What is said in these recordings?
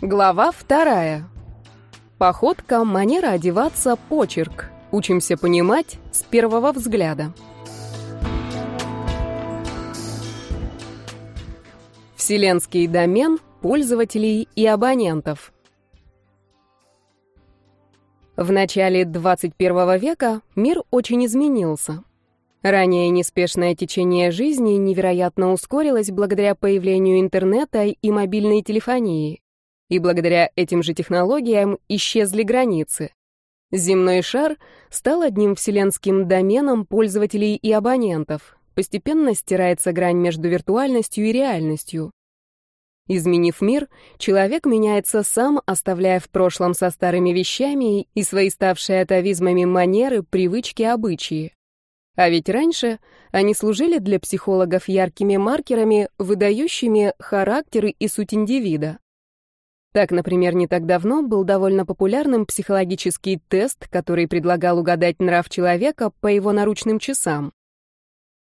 Глава вторая. Походка, манера одеваться, почерк. Учимся понимать с первого взгляда. Вселенский домен пользователей и абонентов. В начале 21 века мир очень изменился. Ранее неспешное течение жизни невероятно ускорилось благодаря появлению интернета и мобильной телефонии. И благодаря этим же технологиям исчезли границы. Земной шар стал одним вселенским доменом пользователей и абонентов. Постепенно стирается грань между виртуальностью и реальностью. Изменив мир, человек меняется сам, оставляя в прошлом со старыми вещами и свои ставшие атовизмами манеры, привычки, обычаи. А ведь раньше они служили для психологов яркими маркерами, выдающими характеры и суть индивида. Так, например, не так давно был довольно популярным психологический тест, который предлагал угадать нрав человека по его наручным часам.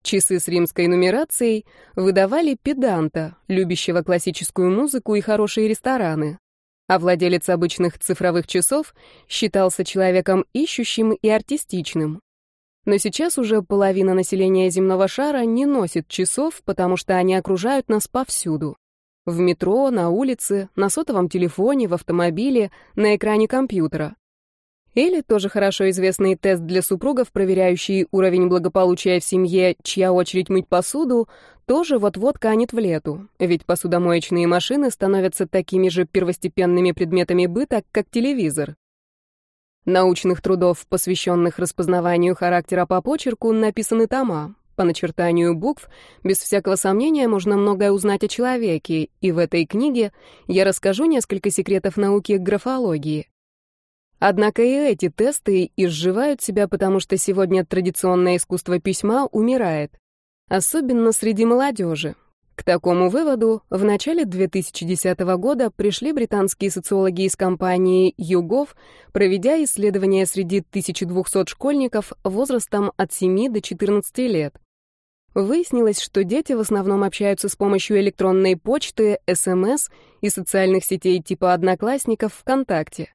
Часы с римской нумерацией выдавали педанта, любящего классическую музыку и хорошие рестораны. А владелец обычных цифровых часов считался человеком ищущим и артистичным. Но сейчас уже половина населения земного шара не носит часов, потому что они окружают нас повсюду. В метро, на улице, на сотовом телефоне, в автомобиле, на экране компьютера. Или тоже хорошо известный тест для супругов, проверяющий уровень благополучия в семье, чья очередь мыть посуду, тоже вот-вот канет в лету, ведь посудомоечные машины становятся такими же первостепенными предметами быта, как телевизор. Научных трудов, посвященных распознаванию характера по почерку, написаны тома. По начертанию букв, без всякого сомнения, можно многое узнать о человеке, и в этой книге я расскажу несколько секретов науки графологии. Однако и эти тесты изживают себя, потому что сегодня традиционное искусство письма умирает, особенно среди молодежи. К такому выводу в начале 2010 года пришли британские социологи из компании YouGov, проведя исследования среди 1200 школьников возрастом от 7 до 14 лет. Выяснилось, что дети в основном общаются с помощью электронной почты, СМС и социальных сетей типа Одноклассников ВКонтакте.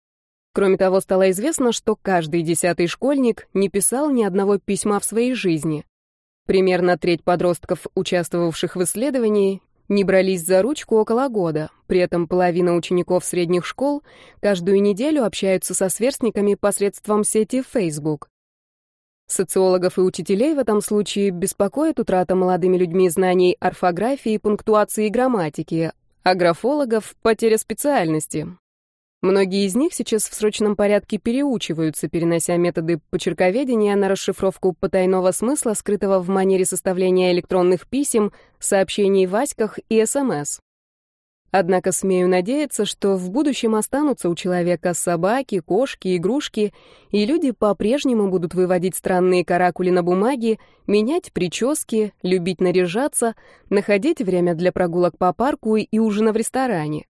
Кроме того, стало известно, что каждый десятый школьник не писал ни одного письма в своей жизни. Примерно треть подростков, участвовавших в исследовании, не брались за ручку около года. При этом половина учеников средних школ каждую неделю общаются со сверстниками посредством сети Facebook. Социологов и учителей в этом случае беспокоит утрата молодыми людьми знаний орфографии, пунктуации и грамматики, а графологов — потеря специальности. Многие из них сейчас в срочном порядке переучиваются, перенося методы почерковедения на расшифровку потайного смысла, скрытого в манере составления электронных писем, сообщений в аськах и СМС. Однако смею надеяться, что в будущем останутся у человека собаки, кошки, игрушки, и люди по-прежнему будут выводить странные каракули на бумаге, менять прически, любить наряжаться, находить время для прогулок по парку и ужина в ресторане.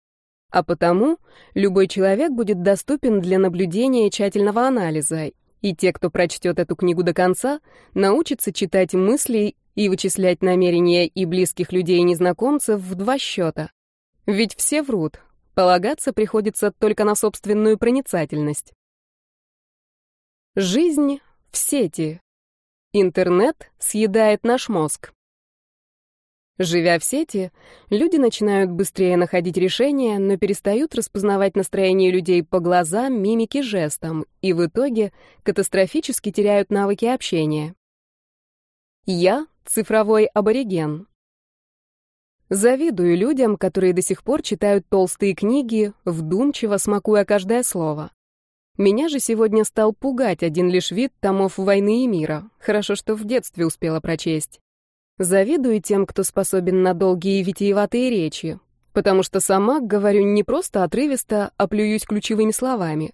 А потому любой человек будет доступен для наблюдения и тщательного анализа, и те, кто прочтет эту книгу до конца, научатся читать мысли и вычислять намерения и близких людей и незнакомцев в два счета. Ведь все врут, полагаться приходится только на собственную проницательность. Жизнь в сети. Интернет съедает наш мозг. Живя в сети, люди начинают быстрее находить решения, но перестают распознавать настроение людей по глазам, мимике, жестам, и в итоге катастрофически теряют навыки общения. Я — цифровой абориген. Завидую людям, которые до сих пор читают толстые книги, вдумчиво смакуя каждое слово. Меня же сегодня стал пугать один лишь вид томов «Войны и мира». Хорошо, что в детстве успела прочесть. Завидую тем, кто способен на долгие витиеватые речи, потому что сама говорю не просто отрывисто, а плююсь ключевыми словами.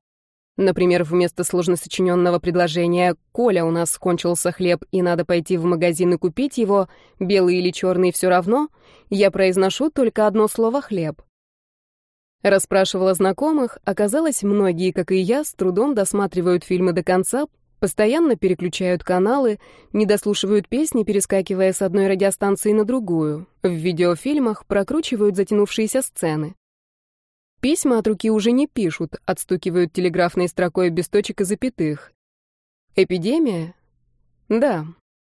Например, вместо сложно сочиненного предложения «Коля, у нас кончился хлеб, и надо пойти в магазин и купить его, белый или черный, все равно», я произношу только одно слово «хлеб». Расспрашивала знакомых, оказалось, многие, как и я, с трудом досматривают фильмы до конца, Постоянно переключают каналы, не дослушивают песни, перескакивая с одной радиостанции на другую. В видеофильмах прокручивают затянувшиеся сцены. Письма от руки уже не пишут, отстукивают телеграфной строкой без точек и запятых. Эпидемия? Да.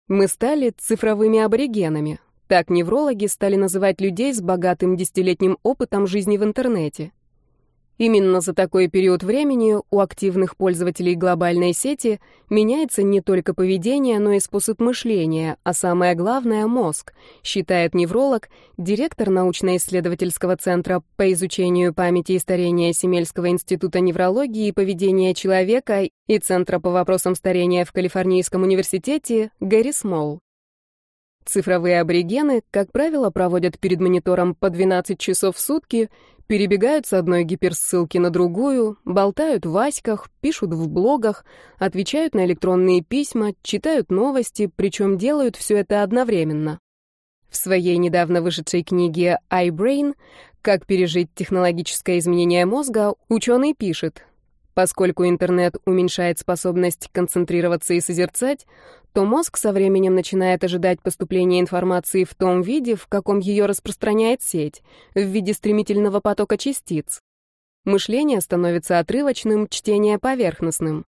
Мы стали цифровыми аборигенами. Так неврологи стали называть людей с богатым десятилетним опытом жизни в интернете. Именно за такой период времени у активных пользователей глобальной сети меняется не только поведение, но и способ мышления, а самое главное — мозг, считает невролог, директор научно-исследовательского центра по изучению памяти и старения Семельского института неврологии и поведения человека и Центра по вопросам старения в Калифорнийском университете Гэри Смол. Цифровые аборигены, как правило, проводят перед монитором по 12 часов в сутки, перебегают с одной гиперссылки на другую, болтают в аськах, пишут в блогах, отвечают на электронные письма, читают новости, причем делают все это одновременно. В своей недавно вышедшей книге iBrain «Как пережить технологическое изменение мозга» ученый пишет, Поскольку интернет уменьшает способность концентрироваться и созерцать, то мозг со временем начинает ожидать поступления информации в том виде, в каком ее распространяет сеть, в виде стремительного потока частиц. Мышление становится отрывочным, чтение поверхностным.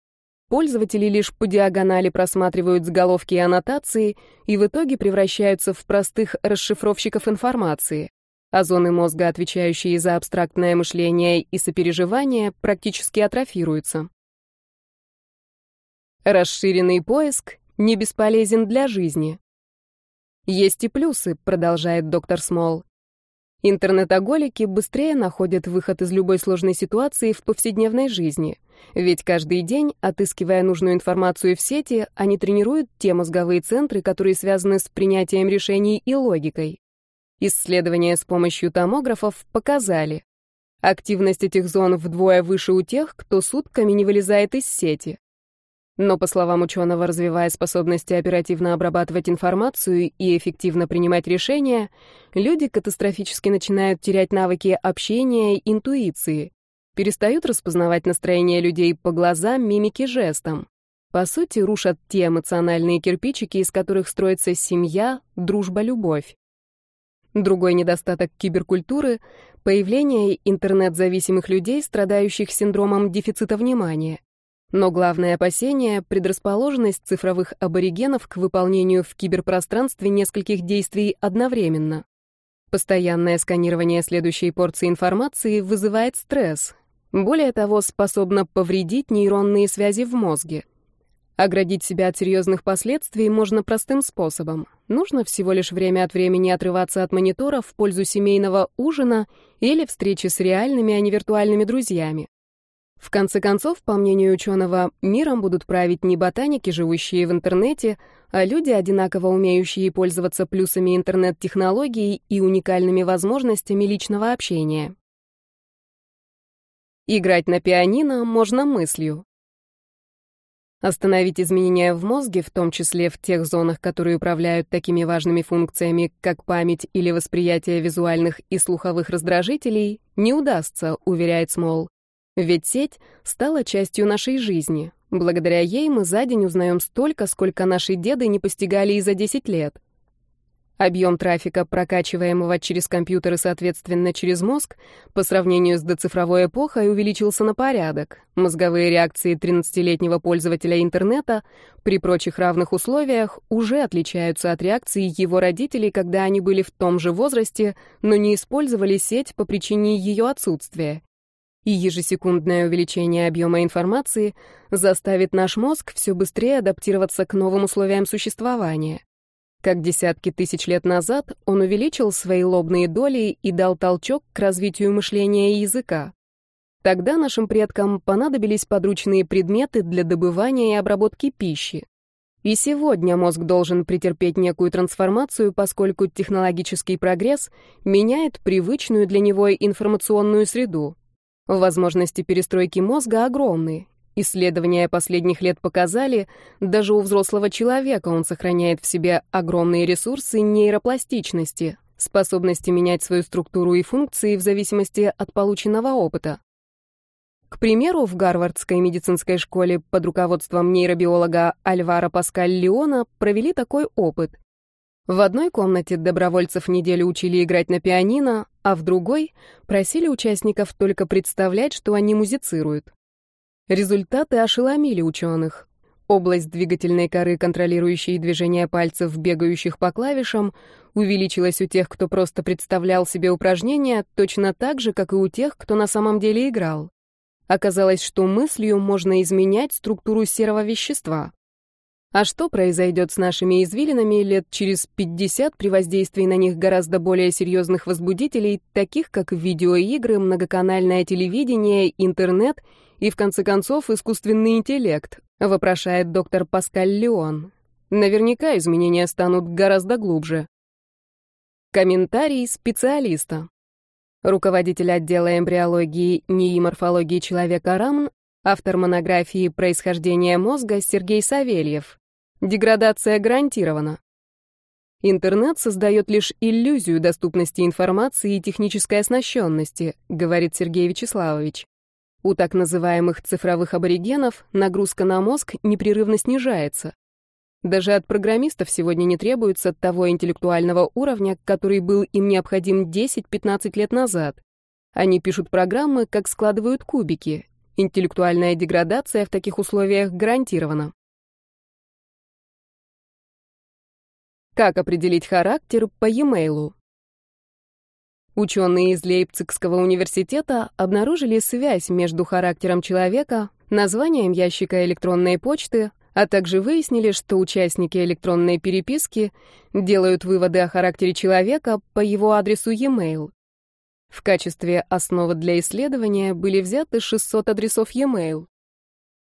Пользователи лишь по диагонали просматривают заголовки и аннотации и в итоге превращаются в простых расшифровщиков информации а зоны мозга, отвечающие за абстрактное мышление и сопереживание, практически атрофируются. Расширенный поиск не бесполезен для жизни. Есть и плюсы, продолжает доктор Смол. Интернетоголики быстрее находят выход из любой сложной ситуации в повседневной жизни, ведь каждый день, отыскивая нужную информацию в сети, они тренируют те мозговые центры, которые связаны с принятием решений и логикой. Исследования с помощью томографов показали, активность этих зон вдвое выше у тех, кто сутками не вылезает из сети. Но, по словам ученого, развивая способности оперативно обрабатывать информацию и эффективно принимать решения, люди катастрофически начинают терять навыки общения и интуиции, перестают распознавать настроение людей по глазам, мимике, жестам. По сути, рушат те эмоциональные кирпичики, из которых строится семья, дружба, любовь. Другой недостаток киберкультуры — появление интернет-зависимых людей, страдающих синдромом дефицита внимания. Но главное опасение — предрасположенность цифровых аборигенов к выполнению в киберпространстве нескольких действий одновременно. Постоянное сканирование следующей порции информации вызывает стресс. Более того, способно повредить нейронные связи в мозге. Оградить себя от серьезных последствий можно простым способом. Нужно всего лишь время от времени отрываться от монитора в пользу семейного ужина или встречи с реальными, а не виртуальными друзьями. В конце концов, по мнению ученого, миром будут править не ботаники, живущие в интернете, а люди, одинаково умеющие пользоваться плюсами интернет-технологий и уникальными возможностями личного общения. Играть на пианино можно мыслью. Остановить изменения в мозге, в том числе в тех зонах, которые управляют такими важными функциями, как память или восприятие визуальных и слуховых раздражителей, не удастся, уверяет Смол. Ведь сеть стала частью нашей жизни. Благодаря ей мы за день узнаем столько, сколько наши деды не постигали и за 10 лет. Объем трафика, прокачиваемого через компьютеры, соответственно, через мозг, по сравнению с доцифровой эпохой увеличился на порядок. Мозговые реакции 13-летнего пользователя интернета при прочих равных условиях уже отличаются от реакций его родителей, когда они были в том же возрасте, но не использовали сеть по причине ее отсутствия. И ежесекундное увеличение объема информации заставит наш мозг все быстрее адаптироваться к новым условиям существования. Как десятки тысяч лет назад он увеличил свои лобные доли и дал толчок к развитию мышления и языка. Тогда нашим предкам понадобились подручные предметы для добывания и обработки пищи. И сегодня мозг должен претерпеть некую трансформацию, поскольку технологический прогресс меняет привычную для него информационную среду. Возможности перестройки мозга огромны, Исследования последних лет показали, даже у взрослого человека он сохраняет в себе огромные ресурсы нейропластичности, способности менять свою структуру и функции в зависимости от полученного опыта. К примеру, в Гарвардской медицинской школе под руководством нейробиолога Альвара Паскаль Леона провели такой опыт. В одной комнате добровольцев неделю учили играть на пианино, а в другой просили участников только представлять, что они музицируют. Результаты ошеломили ученых. Область двигательной коры, контролирующей движение пальцев, бегающих по клавишам, увеличилась у тех, кто просто представлял себе упражнения, точно так же, как и у тех, кто на самом деле играл. Оказалось, что мыслью можно изменять структуру серого вещества. А что произойдет с нашими извилинами лет через 50 при воздействии на них гораздо более серьезных возбудителей, таких как видеоигры, многоканальное телевидение, интернет и, в конце концов, искусственный интеллект, вопрошает доктор Паскаль Леон. Наверняка изменения станут гораздо глубже. Комментарий специалиста. Руководитель отдела эмбриологии НИИ морфологии человека РАМН, автор монографии «Происхождение мозга» Сергей Савельев. Деградация гарантирована. Интернет создает лишь иллюзию доступности информации и технической оснащенности, говорит Сергей Вячеславович. У так называемых цифровых аборигенов нагрузка на мозг непрерывно снижается. Даже от программистов сегодня не требуется того интеллектуального уровня, который был им необходим 10-15 лет назад. Они пишут программы, как складывают кубики. Интеллектуальная деградация в таких условиях гарантирована. Как определить характер по e-mail? Ученые из Лейпцигского университета обнаружили связь между характером человека, названием ящика электронной почты, а также выяснили, что участники электронной переписки делают выводы о характере человека по его адресу e-mail. В качестве основы для исследования были взяты 600 адресов e-mail.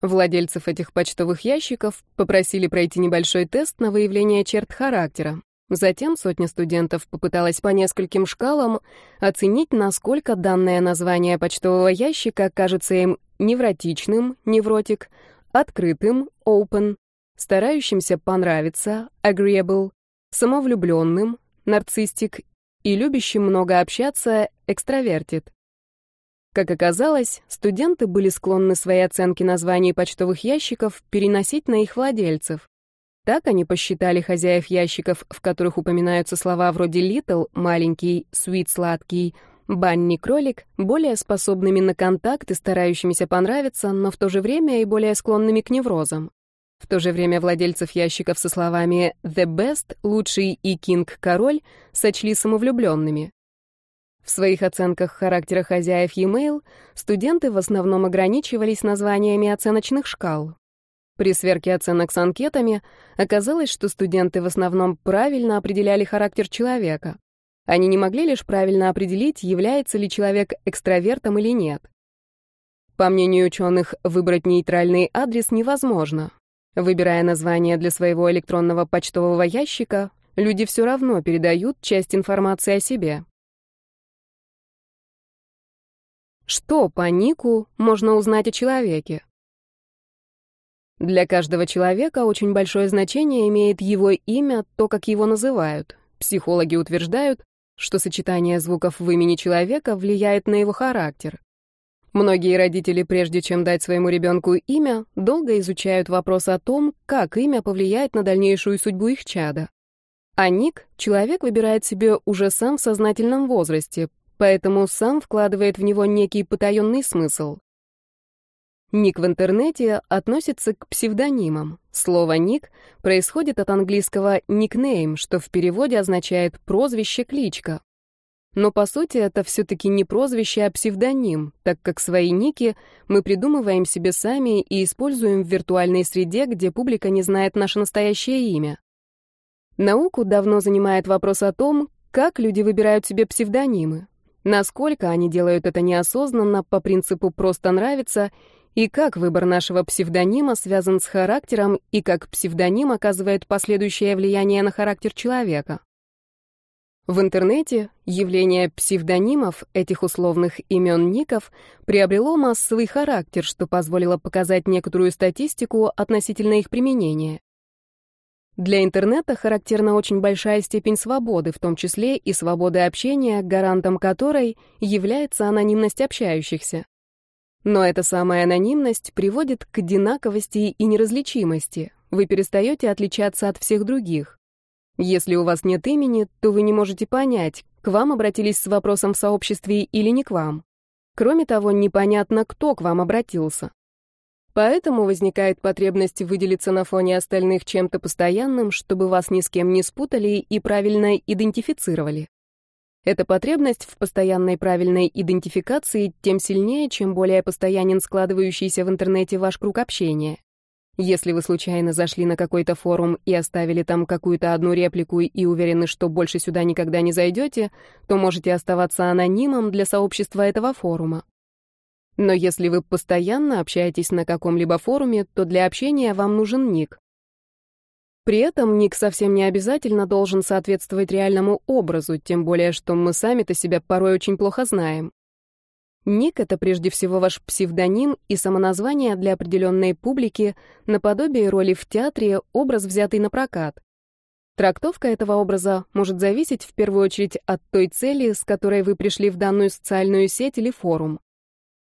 Владельцев этих почтовых ящиков попросили пройти небольшой тест на выявление черт характера. Затем сотня студентов попыталась по нескольким шкалам оценить, насколько данное название почтового ящика кажется им невротичным, невротик, открытым, open, старающимся понравиться, agreeable, самовлюбленным, нарциссик и любящим много общаться, экстравертит. Как оказалось, студенты были склонны свои оценки названий почтовых ящиков переносить на их владельцев. Так они посчитали хозяев ящиков, в которых упоминаются слова вроде «little» — «маленький», «sweet» — «сладкий», «банни» — «кролик» более способными на контакт и старающимися понравиться, но в то же время и более склонными к неврозам. В то же время владельцев ящиков со словами «the best», «лучший» и «king» — «король» сочли самовлюбленными. В своих оценках характера хозяев e-mail студенты в основном ограничивались названиями оценочных шкал. При сверке оценок с анкетами оказалось, что студенты в основном правильно определяли характер человека. Они не могли лишь правильно определить, является ли человек экстравертом или нет. По мнению ученых, выбрать нейтральный адрес невозможно. Выбирая название для своего электронного почтового ящика, люди все равно передают часть информации о себе. Что по нику можно узнать о человеке? Для каждого человека очень большое значение имеет его имя, то, как его называют. Психологи утверждают, что сочетание звуков в имени человека влияет на его характер. Многие родители, прежде чем дать своему ребенку имя, долго изучают вопрос о том, как имя повлияет на дальнейшую судьбу их чада. А ник человек выбирает себе уже сам в сознательном возрасте, поэтому сам вкладывает в него некий потаенный смысл. Ник в интернете относится к псевдонимам. Слово «ник» происходит от английского «никнейм», что в переводе означает «прозвище, кличка». Но по сути это все-таки не прозвище, а псевдоним, так как свои ники мы придумываем себе сами и используем в виртуальной среде, где публика не знает наше настоящее имя. Науку давно занимает вопрос о том, как люди выбирают себе псевдонимы. Насколько они делают это неосознанно, по принципу «просто нравится», и как выбор нашего псевдонима связан с характером, и как псевдоним оказывает последующее влияние на характер человека. В интернете явление псевдонимов, этих условных имен ников, приобрело массовый характер, что позволило показать некоторую статистику относительно их применения. Для интернета характерна очень большая степень свободы, в том числе и свободы общения, гарантом которой является анонимность общающихся. Но эта самая анонимность приводит к одинаковости и неразличимости. Вы перестаете отличаться от всех других. Если у вас нет имени, то вы не можете понять, к вам обратились с вопросом в сообществе или не к вам. Кроме того, непонятно, кто к вам обратился. Поэтому возникает потребность выделиться на фоне остальных чем-то постоянным, чтобы вас ни с кем не спутали и правильно идентифицировали. Эта потребность в постоянной правильной идентификации тем сильнее, чем более постоянен складывающийся в интернете ваш круг общения. Если вы случайно зашли на какой-то форум и оставили там какую-то одну реплику и уверены, что больше сюда никогда не зайдете, то можете оставаться анонимом для сообщества этого форума. Но если вы постоянно общаетесь на каком-либо форуме, то для общения вам нужен ник. При этом ник совсем не обязательно должен соответствовать реальному образу, тем более что мы сами-то себя порой очень плохо знаем. Ник — это прежде всего ваш псевдоним и самоназвание для определенной публики, наподобие роли в театре, образ, взятый на прокат. Трактовка этого образа может зависеть в первую очередь от той цели, с которой вы пришли в данную социальную сеть или форум.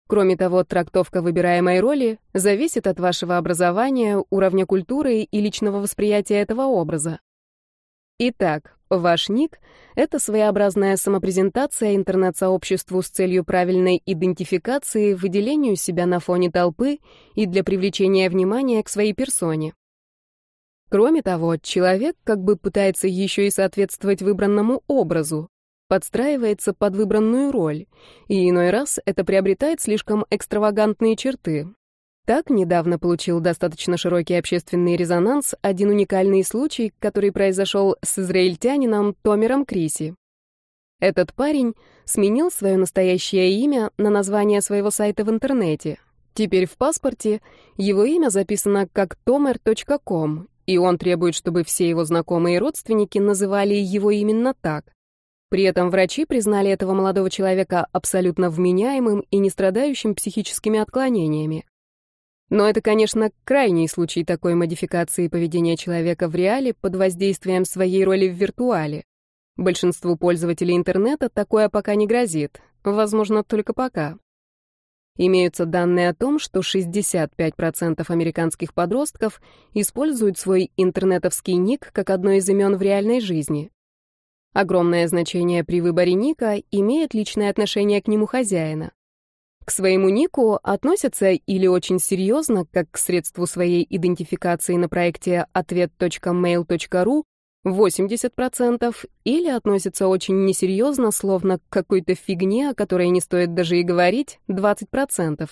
Кроме того, трактовка выбираемой роли зависит от вашего образования, уровня культуры и личного восприятия этого образа. Итак, Ваш ник — это своеобразная самопрезентация интернет-сообществу с целью правильной идентификации, выделению себя на фоне толпы и для привлечения внимания к своей персоне. Кроме того, человек как бы пытается еще и соответствовать выбранному образу, подстраивается под выбранную роль, и иной раз это приобретает слишком экстравагантные черты, так недавно получил достаточно широкий общественный резонанс один уникальный случай, который произошел с израильтянином Томером Криси. Этот парень сменил свое настоящее имя на название своего сайта в интернете. Теперь в паспорте его имя записано как tomer.com, и он требует, чтобы все его знакомые и родственники называли его именно так. При этом врачи признали этого молодого человека абсолютно вменяемым и не страдающим психическими отклонениями. Но это, конечно, крайний случай такой модификации поведения человека в реале под воздействием своей роли в виртуале. Большинству пользователей интернета такое пока не грозит, возможно, только пока. Имеются данные о том, что 65% американских подростков используют свой интернетовский ник как одно из имен в реальной жизни. Огромное значение при выборе ника имеет личное отношение к нему хозяина. К своему нику относятся или очень серьезно, как к средству своей идентификации на проекте ответ.mail.ru 80%, или относятся очень несерьезно, словно к какой-то фигне, о которой не стоит даже и говорить, 20%.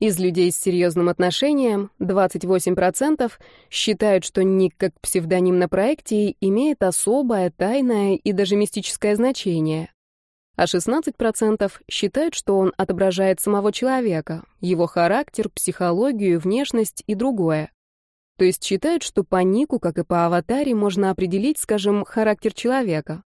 Из людей с серьезным отношением 28% считают, что ник как псевдоним на проекте имеет особое, тайное и даже мистическое значение а 16% считают, что он отображает самого человека, его характер, психологию, внешность и другое. То есть считают, что по нику, как и по аватаре, можно определить, скажем, характер человека.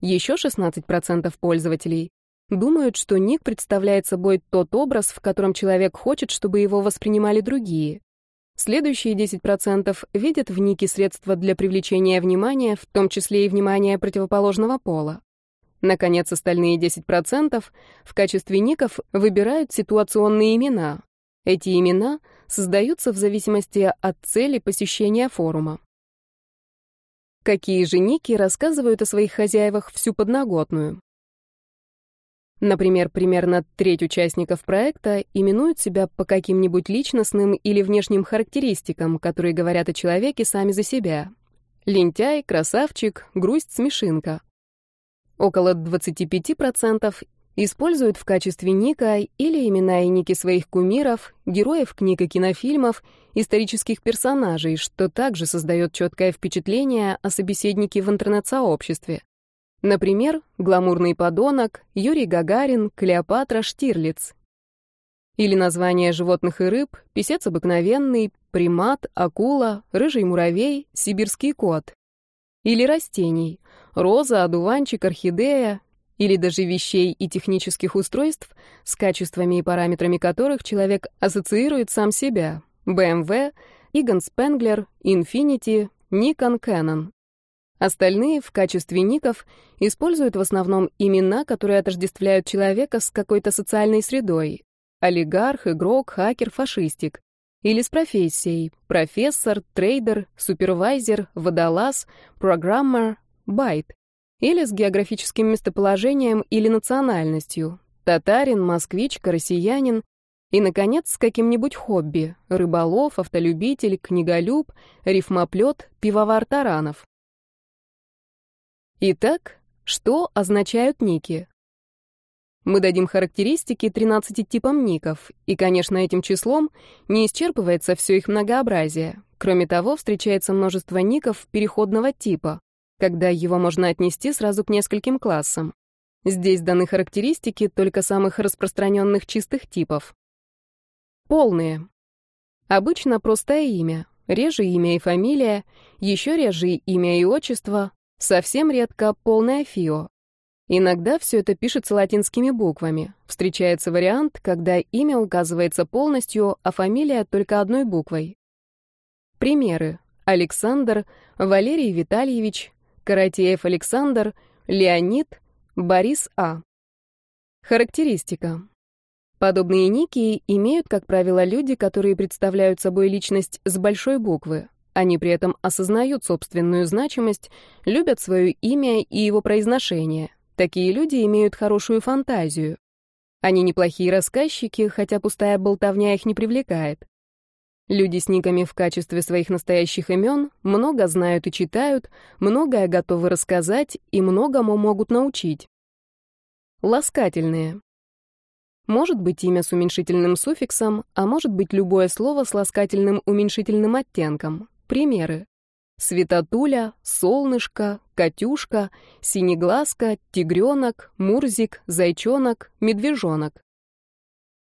Еще 16% пользователей думают, что ник представляет собой тот образ, в котором человек хочет, чтобы его воспринимали другие. Следующие 10% видят в нике средства для привлечения внимания, в том числе и внимания противоположного пола. Наконец, остальные 10% в качестве ников выбирают ситуационные имена. Эти имена создаются в зависимости от цели посещения форума. Какие же ники рассказывают о своих хозяевах всю подноготную? Например, примерно треть участников проекта именуют себя по каким-нибудь личностным или внешним характеристикам, которые говорят о человеке сами за себя. Лентяй, красавчик, грусть, смешинка. Около 25% используют в качестве ника или имена и ники своих кумиров, героев книг и кинофильмов, исторических персонажей, что также создает четкое впечатление о собеседнике в интернет-сообществе. Например, гламурный подонок, Юрий Гагарин, Клеопатра, Штирлиц. Или названия животных и рыб, писец обыкновенный, примат, акула, рыжий муравей, сибирский кот. Или растений, роза, одуванчик, орхидея или даже вещей и технических устройств, с качествами и параметрами которых человек ассоциирует сам себя. BMW, Egon Spengler, Infinity, Nikon, Canon. Остальные в качестве ников используют в основном имена, которые отождествляют человека с какой-то социальной средой. Олигарх, игрок, хакер, фашистик. Или с профессией – профессор, трейдер, супервайзер, водолаз, программер, байт. Или с географическим местоположением или национальностью – татарин, москвич, россиянин. И, наконец, с каким-нибудь хобби – рыболов, автолюбитель, книголюб, рифмоплет, пивовар таранов. Итак, что означают ники? Мы дадим характеристики 13 типам ников, и, конечно, этим числом не исчерпывается все их многообразие. Кроме того, встречается множество ников переходного типа, когда его можно отнести сразу к нескольким классам. Здесь даны характеристики только самых распространенных чистых типов. Полные. Обычно простое имя, реже имя и фамилия, еще реже имя и отчество, совсем редко полное фио, Иногда все это пишется латинскими буквами. Встречается вариант, когда имя указывается полностью, а фамилия только одной буквой. Примеры. Александр, Валерий Витальевич, Каратеев Александр, Леонид, Борис А. Характеристика. Подобные ники имеют, как правило, люди, которые представляют собой личность с большой буквы. Они при этом осознают собственную значимость, любят свое имя и его произношение, Такие люди имеют хорошую фантазию. Они неплохие рассказчики, хотя пустая болтовня их не привлекает. Люди с никами в качестве своих настоящих имен много знают и читают, многое готовы рассказать и многому могут научить. Ласкательные. Может быть имя с уменьшительным суффиксом, а может быть любое слово с ласкательным уменьшительным оттенком. Примеры. Светотуля, солнышко, Катюшка, Синеглазка, Тигренок, Мурзик, Зайчонок, Медвежонок.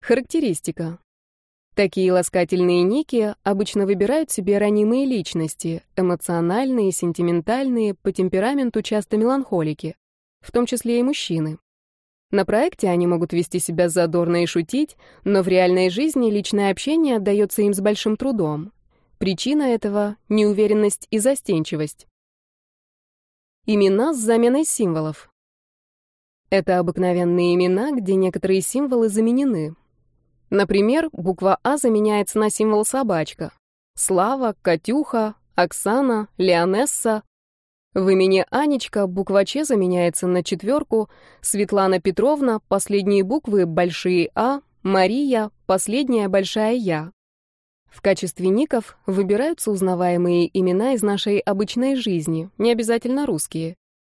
Характеристика. Такие ласкательные ники обычно выбирают себе ранимые личности, эмоциональные, сентиментальные, по темпераменту часто меланхолики, в том числе и мужчины. На проекте они могут вести себя задорно и шутить, но в реальной жизни личное общение отдается им с большим трудом. Причина этого — неуверенность и застенчивость. Имена с заменой символов. Это обыкновенные имена, где некоторые символы заменены. Например, буква А заменяется на символ собачка. Слава, Катюха, Оксана, Леонесса. В имени Анечка буква Ч заменяется на четверку, Светлана Петровна, последние буквы большие А, Мария, последняя большая Я. В качестве ников выбираются узнаваемые имена из нашей обычной жизни, не обязательно русские.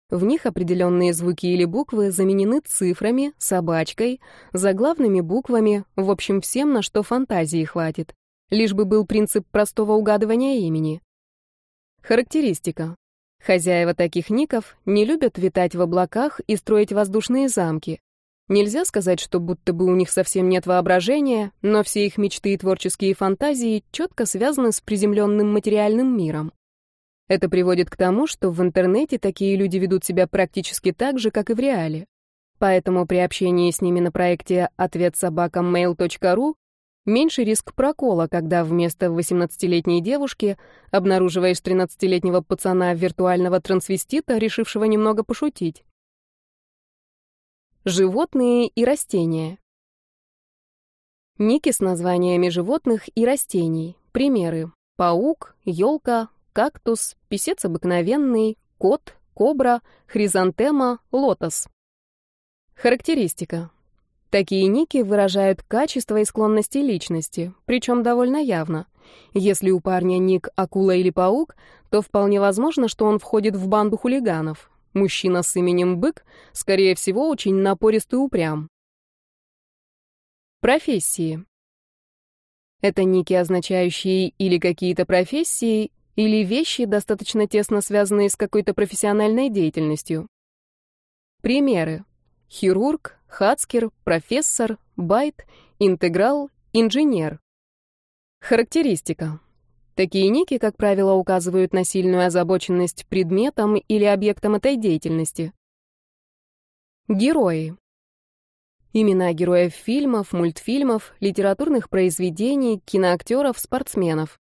В них определенные звуки или буквы заменены цифрами, собачкой, заглавными буквами, в общем, всем, на что фантазии хватит. Лишь бы был принцип простого угадывания имени. Характеристика. Хозяева таких ников не любят витать в облаках и строить воздушные замки. Нельзя сказать, что будто бы у них совсем нет воображения, но все их мечты и творческие фантазии четко связаны с приземленным материальным миром. Это приводит к тому, что в интернете такие люди ведут себя практически так же, как и в реале. Поэтому при общении с ними на проекте «Ответ собакам mail.ru» меньше риск прокола, когда вместо 18-летней девушки обнаруживаешь 13-летнего пацана виртуального трансвестита, решившего немного пошутить. Животные и растения. Ники с названиями животных и растений. Примеры. Паук, елка, кактус, писец обыкновенный, кот, кобра, хризантема, лотос. Характеристика. Такие ники выражают качества и склонности личности, причем довольно явно. Если у парня ник акула или паук, то вполне возможно, что он входит в банду хулиганов. Мужчина с именем Бык, скорее всего, очень напористый и упрям. Профессии. Это ники, означающие или какие-то профессии, или вещи, достаточно тесно связанные с какой-то профессиональной деятельностью. Примеры. Хирург, хацкер, профессор, байт, интеграл, инженер. Характеристика. Такие ники, как правило, указывают на сильную озабоченность предметом или объектом этой деятельности. Герои. Имена героев фильмов, мультфильмов, литературных произведений, киноактеров, спортсменов.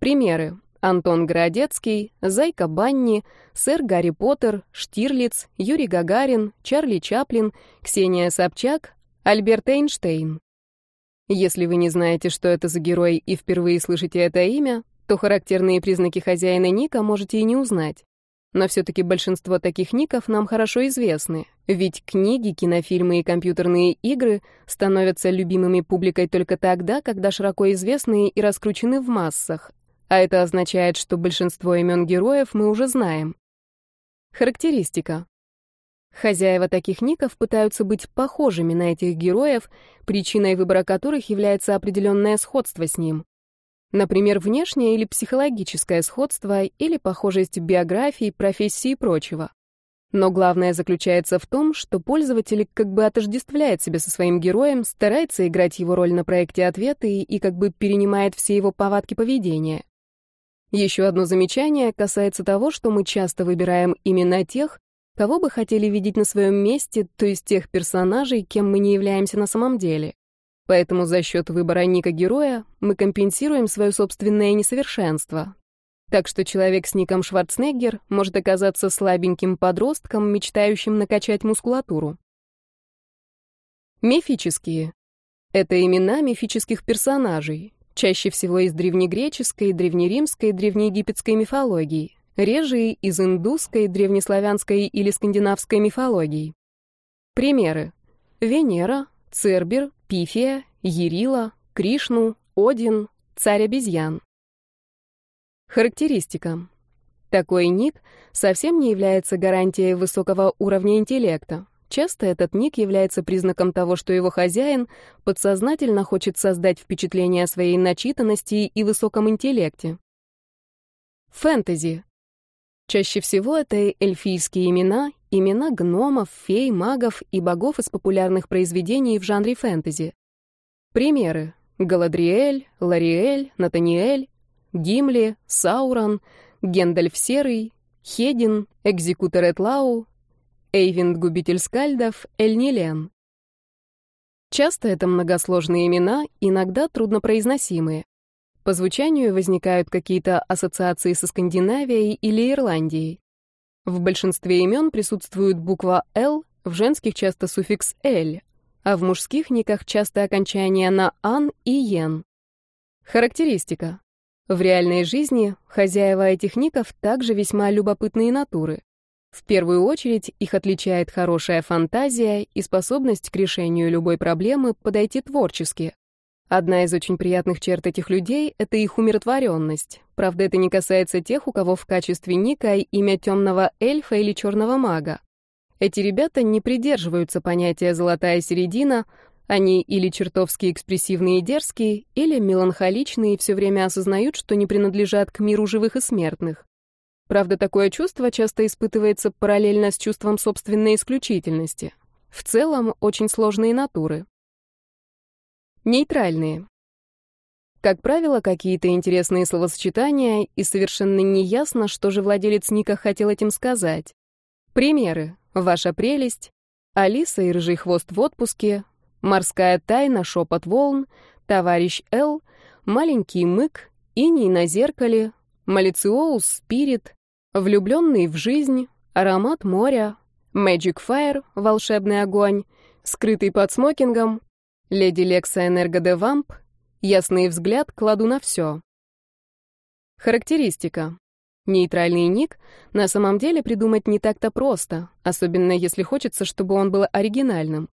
Примеры. Антон Городецкий, Зайка Банни, сэр Гарри Поттер, Штирлиц, Юрий Гагарин, Чарли Чаплин, Ксения Собчак, Альберт Эйнштейн. Если вы не знаете, что это за герой и впервые слышите это имя, то характерные признаки хозяина ника можете и не узнать. Но все-таки большинство таких ников нам хорошо известны, ведь книги, кинофильмы и компьютерные игры становятся любимыми публикой только тогда, когда широко известны и раскручены в массах. А это означает, что большинство имен героев мы уже знаем. Характеристика. Хозяева таких ников пытаются быть похожими на этих героев, причиной выбора которых является определенное сходство с ним. Например, внешнее или психологическое сходство, или похожесть биографии, профессии и прочего. Но главное заключается в том, что пользователь как бы отождествляет себя со своим героем, старается играть его роль на проекте ответы и как бы перенимает все его повадки поведения. Еще одно замечание касается того, что мы часто выбираем именно тех, кого бы хотели видеть на своем месте, то есть тех персонажей, кем мы не являемся на самом деле. Поэтому за счет выбора ника героя мы компенсируем свое собственное несовершенство. Так что человек с ником Шварценеггер может оказаться слабеньким подростком, мечтающим накачать мускулатуру. Мифические. Это имена мифических персонажей, чаще всего из древнегреческой, древнеримской, древнеегипетской мифологии, реже из индусской, древнеславянской или скандинавской мифологии. Примеры. Венера, Цербер, Пифия, Ерила, Кришну, Один, царь обезьян. Характеристика. Такой ник совсем не является гарантией высокого уровня интеллекта. Часто этот ник является признаком того, что его хозяин подсознательно хочет создать впечатление о своей начитанности и высоком интеллекте. Фэнтези. Чаще всего это эльфийские имена, имена гномов, фей, магов и богов из популярных произведений в жанре фэнтези. Примеры. Галадриэль, Лариэль, Натаниэль, Гимли, Саурон, Гендальф Серый, Хедин, Экзекутор Этлау, Эйвинд Губитель Скальдов, Эльнилен. Часто это многосложные имена, иногда труднопроизносимые. По звучанию возникают какие-то ассоциации со Скандинавией или Ирландией. В большинстве имен присутствует буква «Л», в женских часто суффикс «эль», а в мужских никах часто окончания на «ан» и «ен». Характеристика. В реальной жизни хозяева этих ников также весьма любопытные натуры. В первую очередь их отличает хорошая фантазия и способность к решению любой проблемы подойти творчески. Одна из очень приятных черт этих людей — это их умиротворенность. Правда, это не касается тех, у кого в качестве ника имя темного эльфа или черного мага. Эти ребята не придерживаются понятия «золотая середина», они или чертовски экспрессивные и дерзкие, или меланхоличные и все время осознают, что не принадлежат к миру живых и смертных. Правда, такое чувство часто испытывается параллельно с чувством собственной исключительности. В целом, очень сложные натуры. Нейтральные. Как правило, какие-то интересные словосочетания, и совершенно неясно, что же владелец Ника хотел этим сказать. Примеры. Ваша прелесть, Алиса и рыжий хвост в отпуске, морская тайна, шепот волн, товарищ Л, маленький мык, иней на зеркале, малициоус спирит, влюбленный в жизнь, аромат моря, Magic Fire, волшебный огонь, скрытый под смокингом, Леди Лекса Энергодевамп, ясный взгляд, кладу на все. Характеристика. Нейтральный ник на самом деле придумать не так-то просто, особенно если хочется, чтобы он был оригинальным.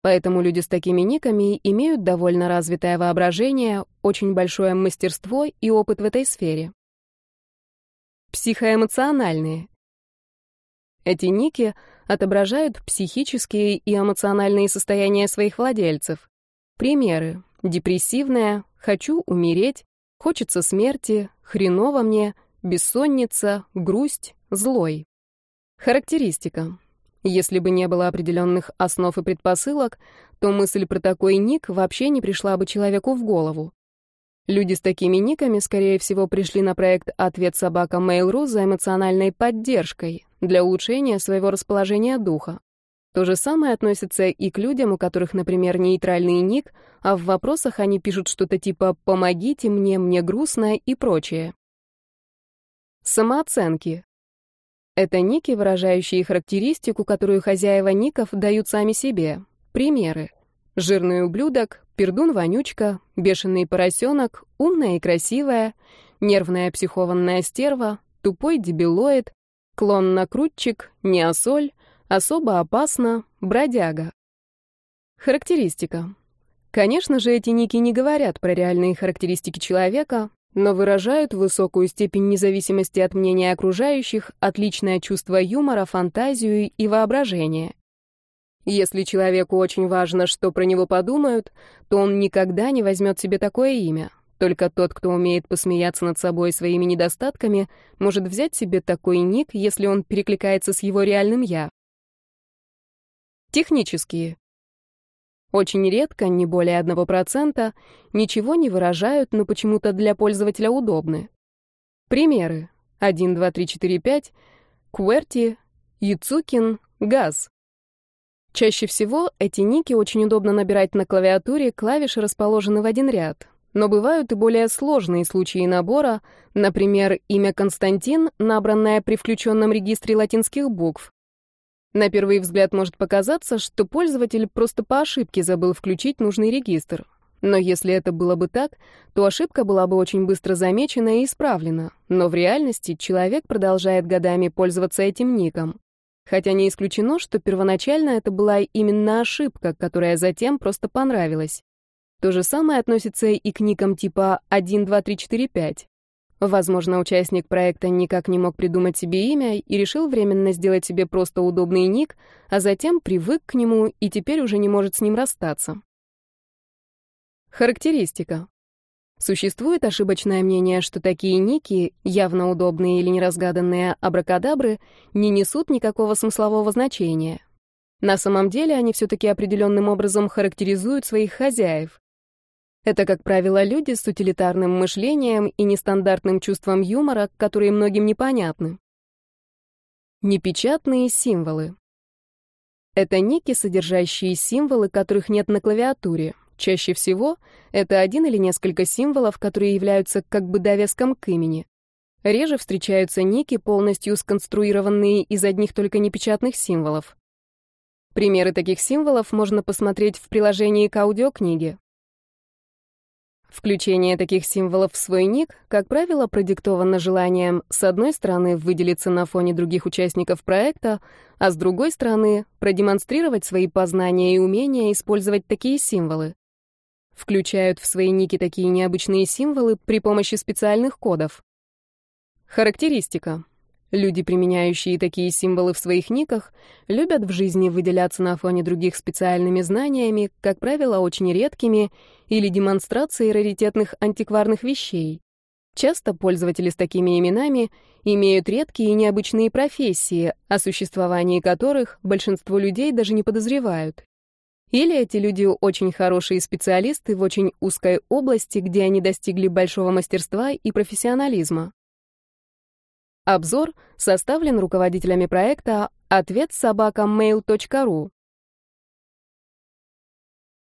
Поэтому люди с такими никами имеют довольно развитое воображение, очень большое мастерство и опыт в этой сфере. Психоэмоциональные. Эти ники отображают психические и эмоциональные состояния своих владельцев. Примеры. Депрессивная, хочу умереть, хочется смерти, хреново мне, бессонница, грусть, злой. Характеристика. Если бы не было определенных основ и предпосылок, то мысль про такой ник вообще не пришла бы человеку в голову. Люди с такими никами, скорее всего, пришли на проект «Ответ собака Mail.ru» за эмоциональной поддержкой для улучшения своего расположения духа. То же самое относится и к людям, у которых, например, нейтральный ник, а в вопросах они пишут что-то типа «помогите мне, мне грустно» и прочее. Самооценки. Это ники, выражающие характеристику, которую хозяева ников дают сами себе. Примеры. Жирный ублюдок, пердун-вонючка, бешеный поросенок, умная и красивая, нервная психованная стерва, тупой дебилоид, клон-накрутчик, неосоль, особо опасно, бродяга. Характеристика. Конечно же, эти ники не говорят про реальные характеристики человека, но выражают высокую степень независимости от мнения окружающих, отличное чувство юмора, фантазию и воображение. Если человеку очень важно, что про него подумают, то он никогда не возьмет себе такое имя. Только тот, кто умеет посмеяться над собой своими недостатками, может взять себе такой ник, если он перекликается с его реальным «я». Технические. Очень редко, не более 1%, ничего не выражают, но почему-то для пользователя удобны. Примеры. 1, 2, 3, 4, 5, QWERTY, Яцукин, Газ. Чаще всего эти ники очень удобно набирать на клавиатуре, клавиши расположены в один ряд. Но бывают и более сложные случаи набора, например, имя Константин, набранное при включенном регистре латинских букв. На первый взгляд может показаться, что пользователь просто по ошибке забыл включить нужный регистр. Но если это было бы так, то ошибка была бы очень быстро замечена и исправлена. Но в реальности человек продолжает годами пользоваться этим ником. Хотя не исключено, что первоначально это была именно ошибка, которая затем просто понравилась. То же самое относится и к никам типа 1, 2, 3, 4, 5. Возможно, участник проекта никак не мог придумать себе имя и решил временно сделать себе просто удобный ник, а затем привык к нему и теперь уже не может с ним расстаться. Характеристика. Существует ошибочное мнение, что такие ники, явно удобные или неразгаданные абракадабры, не несут никакого смыслового значения. На самом деле они все-таки определенным образом характеризуют своих хозяев. Это, как правило, люди с утилитарным мышлением и нестандартным чувством юмора, которые многим непонятны. Непечатные символы. Это ники, содержащие символы, которых нет на клавиатуре, Чаще всего это один или несколько символов, которые являются как бы довеском к имени. Реже встречаются ники, полностью сконструированные из одних только непечатных символов. Примеры таких символов можно посмотреть в приложении к аудиокниге. Включение таких символов в свой ник, как правило, продиктовано желанием, с одной стороны, выделиться на фоне других участников проекта, а с другой стороны, продемонстрировать свои познания и умения использовать такие символы включают в свои ники такие необычные символы при помощи специальных кодов. Характеристика. Люди, применяющие такие символы в своих никах, любят в жизни выделяться на фоне других специальными знаниями, как правило, очень редкими, или демонстрацией раритетных антикварных вещей. Часто пользователи с такими именами имеют редкие и необычные профессии, о существовании которых большинство людей даже не подозревают. Или эти люди очень хорошие специалисты в очень узкой области, где они достигли большого мастерства и профессионализма. Обзор составлен руководителями проекта «Ответ собака mail.ru».